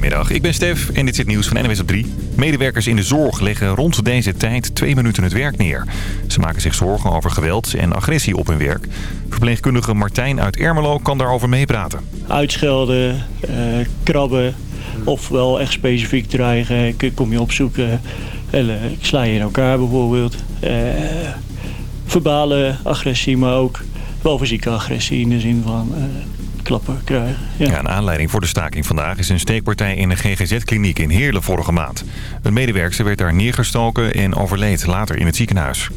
Goedemiddag, ik ben Stef en dit is het nieuws van NWS op 3. Medewerkers in de zorg leggen rond deze tijd twee minuten het werk neer. Ze maken zich zorgen over geweld en agressie op hun werk. Verpleegkundige Martijn uit Ermelo kan daarover meepraten. Uitschelden, uh, krabben, ofwel echt specifiek dreigen. Ik kom je opzoeken en uh, ik sla je in elkaar bijvoorbeeld. Uh, verbale agressie, maar ook wel fysieke agressie in de zin van klappen krijgen. Ja. een aanleiding voor de staking vandaag is een steekpartij in een GGZ-kliniek in Heerlen vorige maand. Een medewerker werd daar neergestoken en overleed later in het ziekenhuis.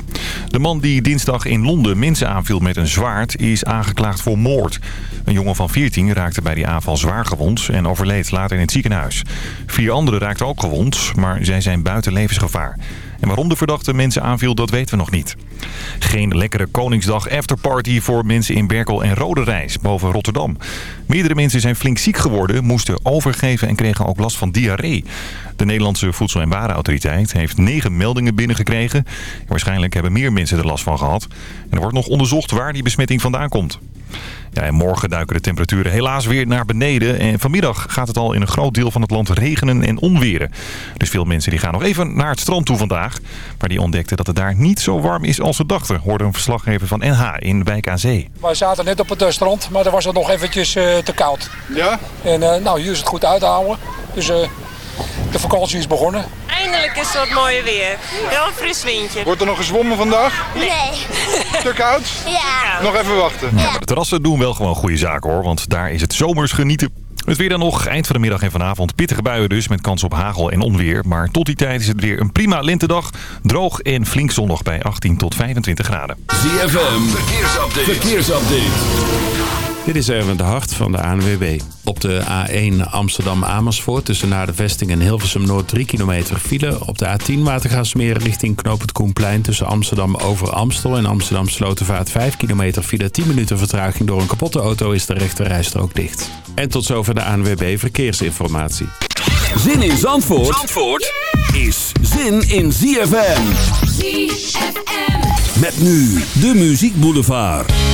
De man die dinsdag in Londen mensen aanviel met een zwaard is aangeklaagd voor moord. Een jongen van 14 raakte bij die aanval zwaar gewond en overleed later in het ziekenhuis. Vier anderen raakten ook gewond, maar zij zijn buiten levensgevaar. En waarom de verdachte mensen aanviel, dat weten we nog niet. Geen lekkere Koningsdag afterparty voor mensen in Berkel en Rode Reis boven Rotterdam. Meerdere mensen zijn flink ziek geworden, moesten overgeven en kregen ook last van diarree. De Nederlandse Voedsel- en Warenautoriteit heeft negen meldingen binnengekregen. Waarschijnlijk hebben meer mensen er last van gehad. En er wordt nog onderzocht waar die besmetting vandaan komt. Ja, en morgen duiken de temperaturen helaas weer naar beneden. En vanmiddag gaat het al in een groot deel van het land regenen en onweren. Dus veel mensen die gaan nog even naar het strand toe vandaag. Maar die ontdekten dat het daar niet zo warm is als ze dachten. Hoorde een verslaggever van NH in Wijk aan Zee. Wij zaten net op het eh, strand, maar daar was het nog eventjes uh, te koud. Ja? En uh, nou, hier is het goed uit te houden. De vakantie is begonnen. Eindelijk is het wat mooier weer. Heel een fris windje. Wordt er nog gezwommen vandaag? Nee. Te koud? Ja. Nog even wachten. Ja, maar de terrassen doen wel gewoon goede zaken hoor, want daar is het zomers genieten. Het weer dan nog, eind van de middag en vanavond pittige buien dus met kans op hagel en onweer. Maar tot die tijd is het weer een prima lentedag. Droog en flink zonnig bij 18 tot 25 graden. ZFM, verkeersupdate. verkeersupdate. Dit is Erwin de Hart van de ANWB. Op de A1 Amsterdam-Amersfoort tussen naar de vesting en Hilversum Noord 3 kilometer file. Op de A10 Watergaasmeer richting Knoop het Koenplein tussen Amsterdam over Amstel en Amsterdam Slotenvaart 5 kilometer file. 10 minuten vertraging door een kapotte auto is de rechterrijstrook dicht. En tot zover de ANWB Verkeersinformatie. Zin in Zandvoort, Zandvoort is zin in ZFM. ZFM. Met nu de Muziek Boulevard.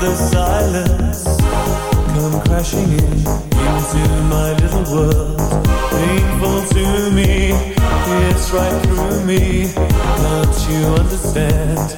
the silence come crashing in into my little world. Painful to me, it's right through me. Don't you understand?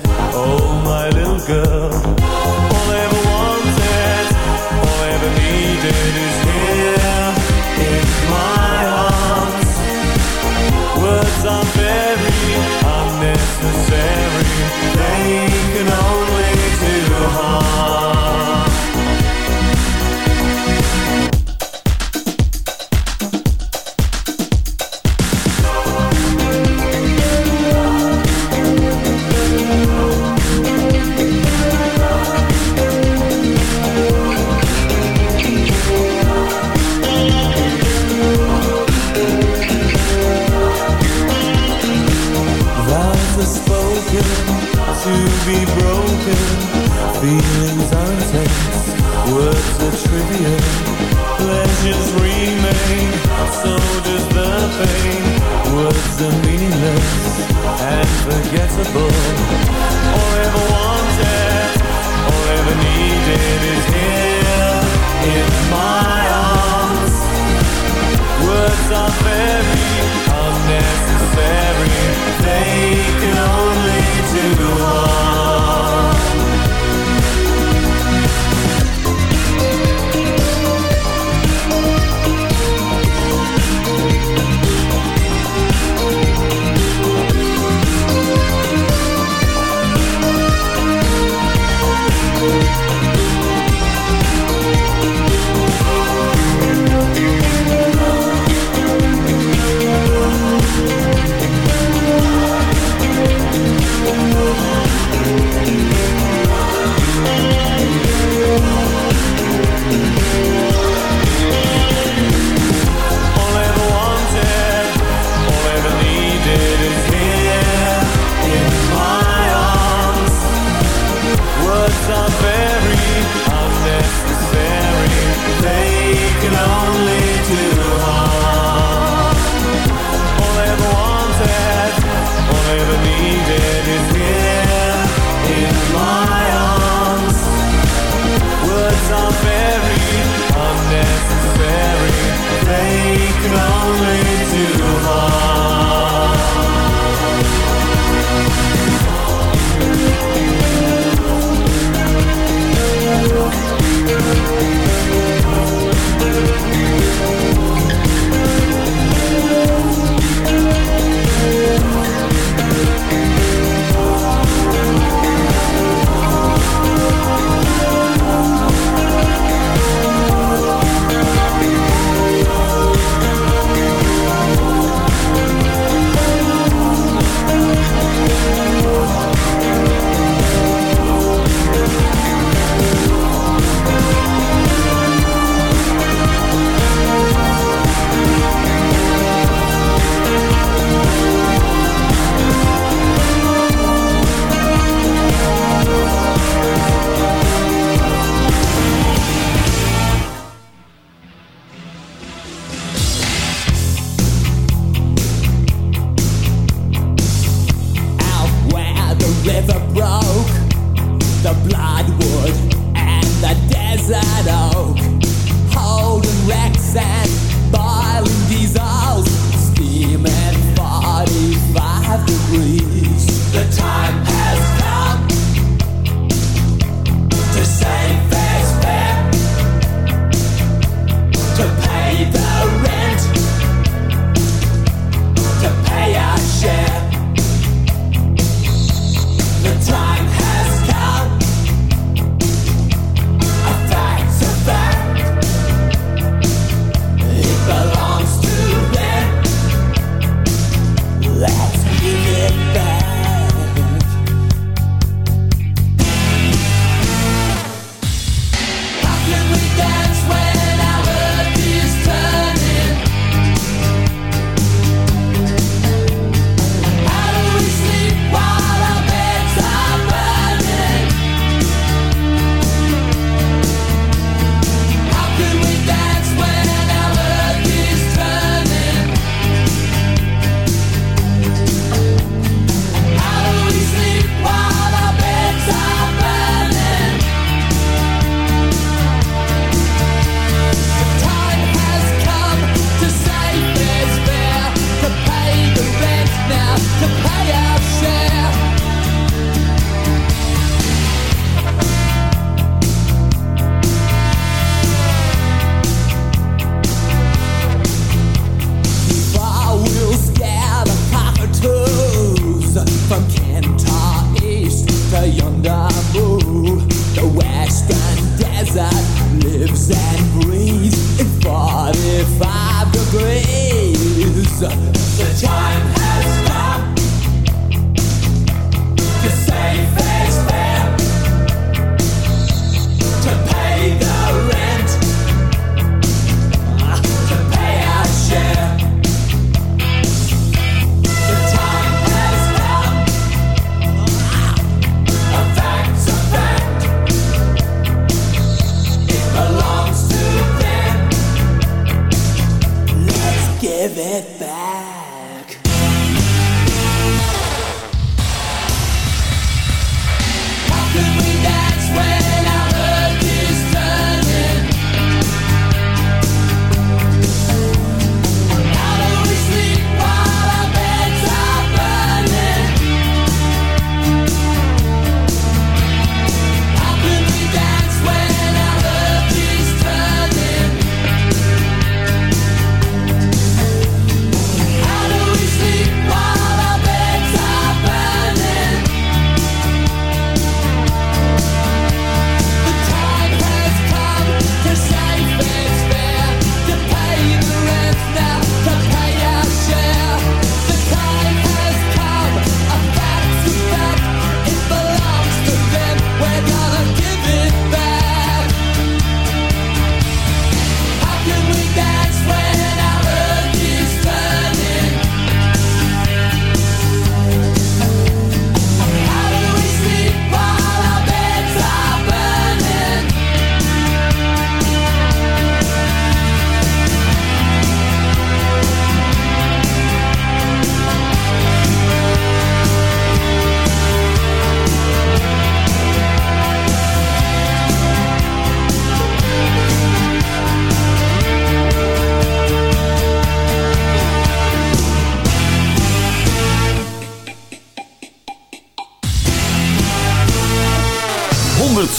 Time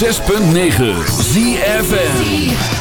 106.9 ZFN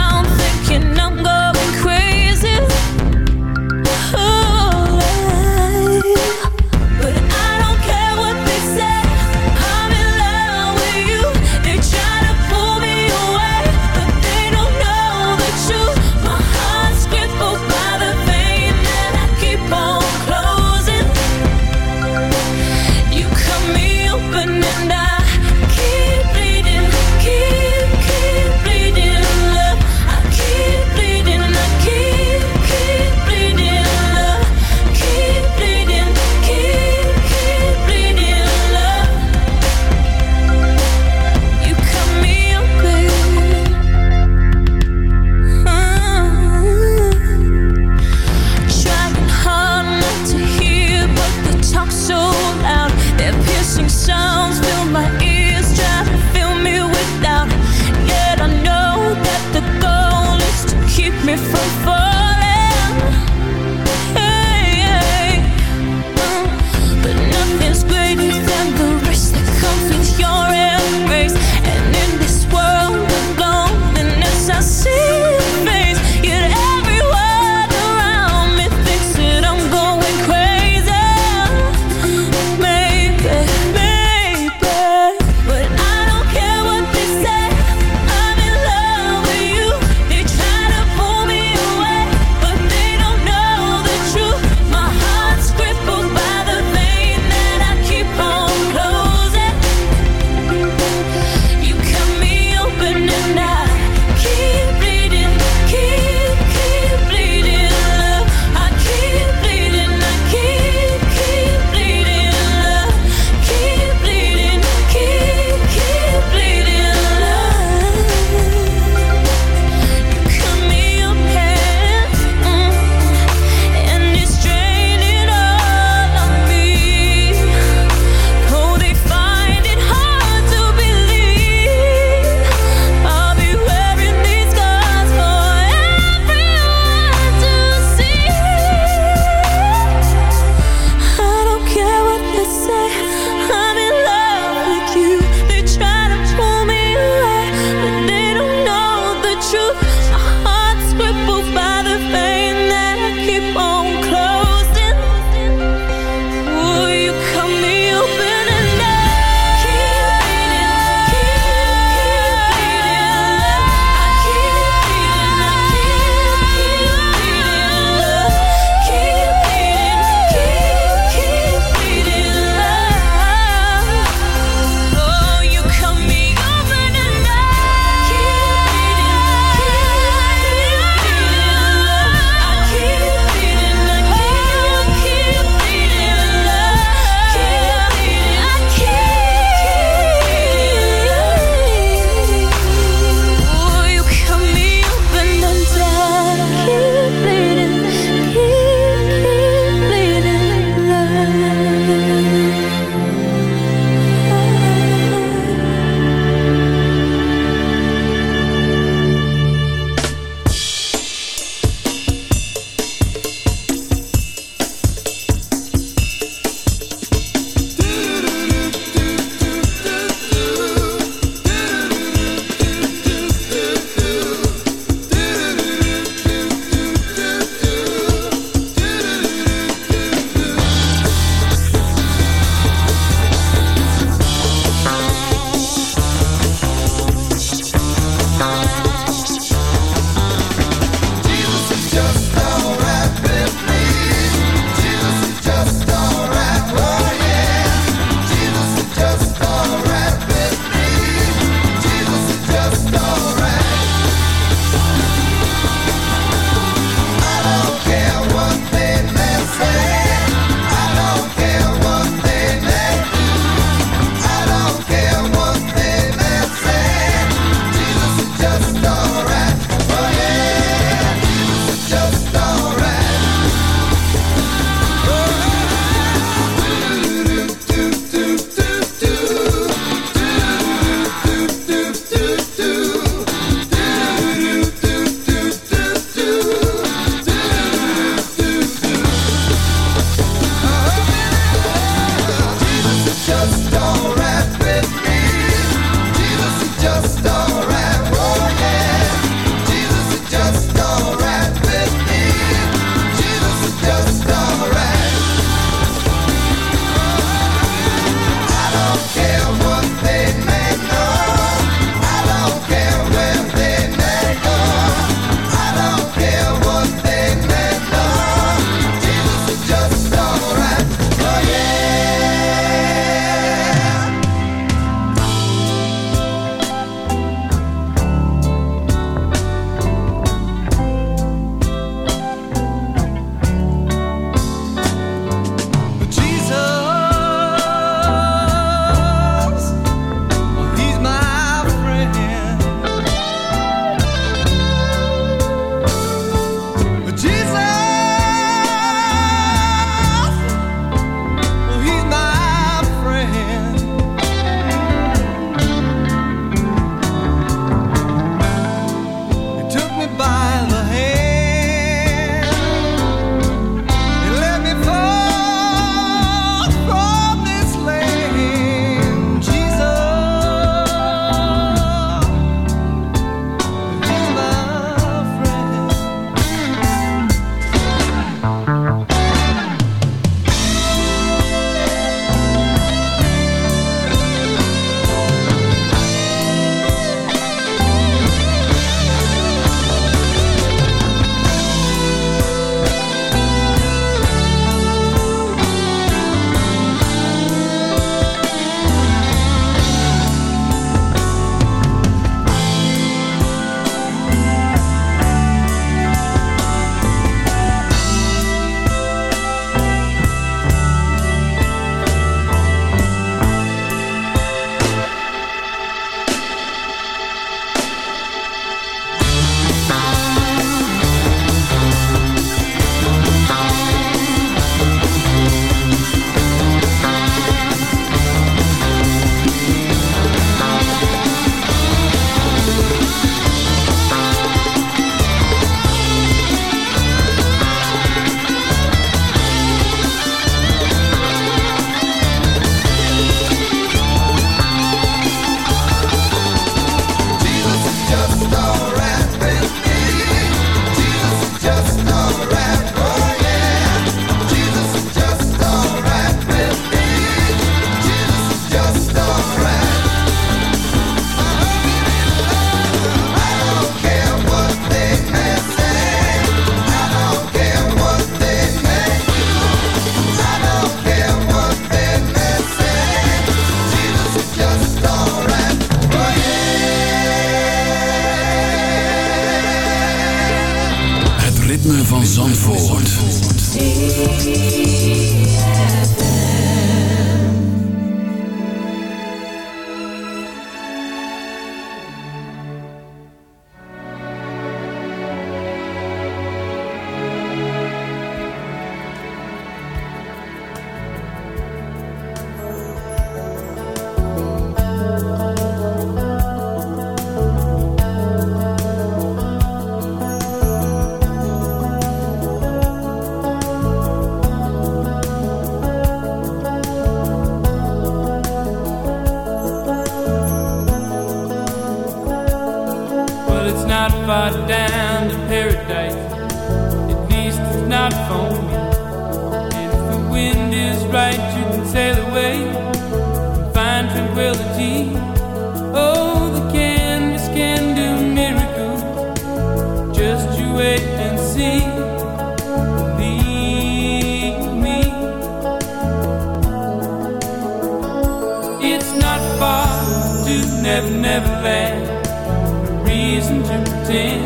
have never lacked a reason to pretend.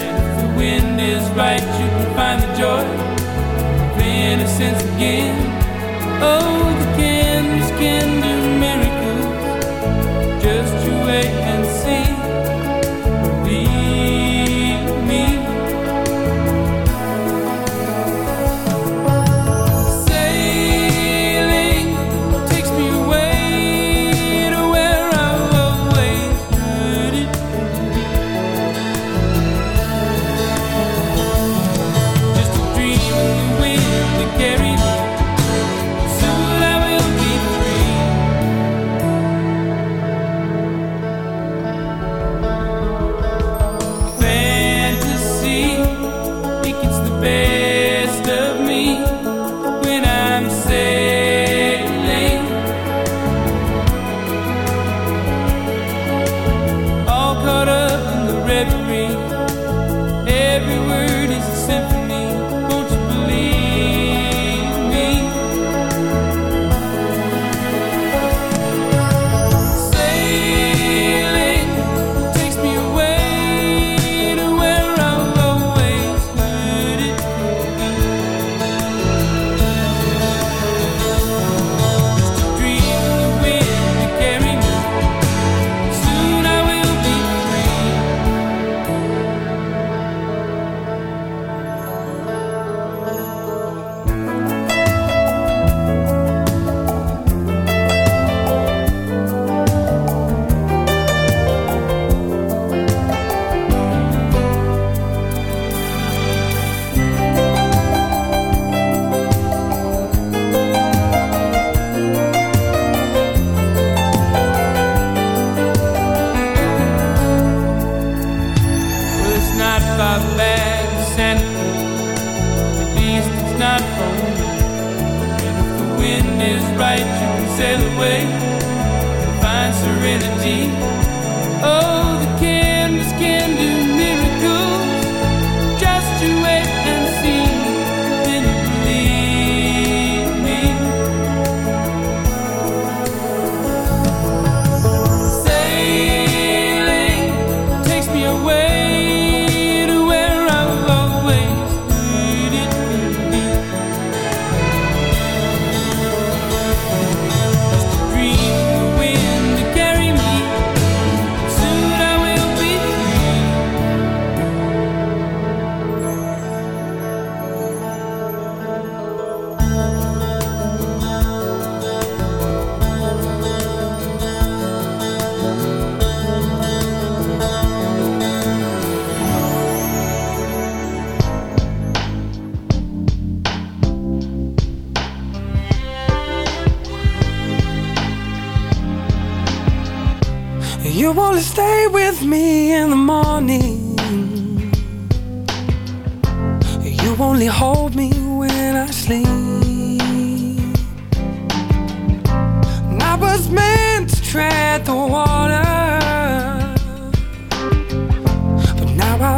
And if the wind is right, you can find the joy of innocence again. Oh, the candles can.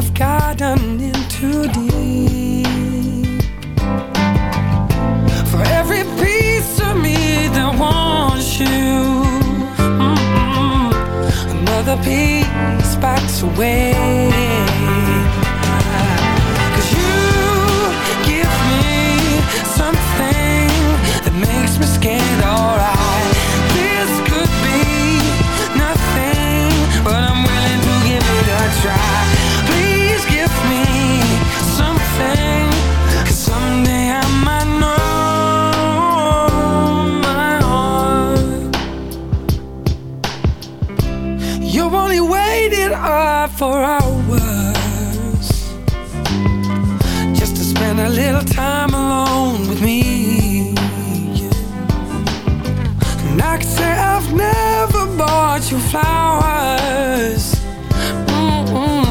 I've gotten in too deep. For every piece of me that wants you, mm -mm, another piece backs away. for hours just to spend a little time alone with me. And I can say I've never bought you flowers. Mm -mm.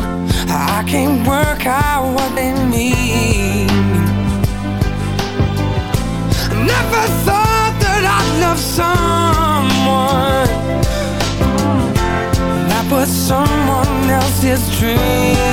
I can't work out what they mean. I never thought that I'd love someone. That was someone is true.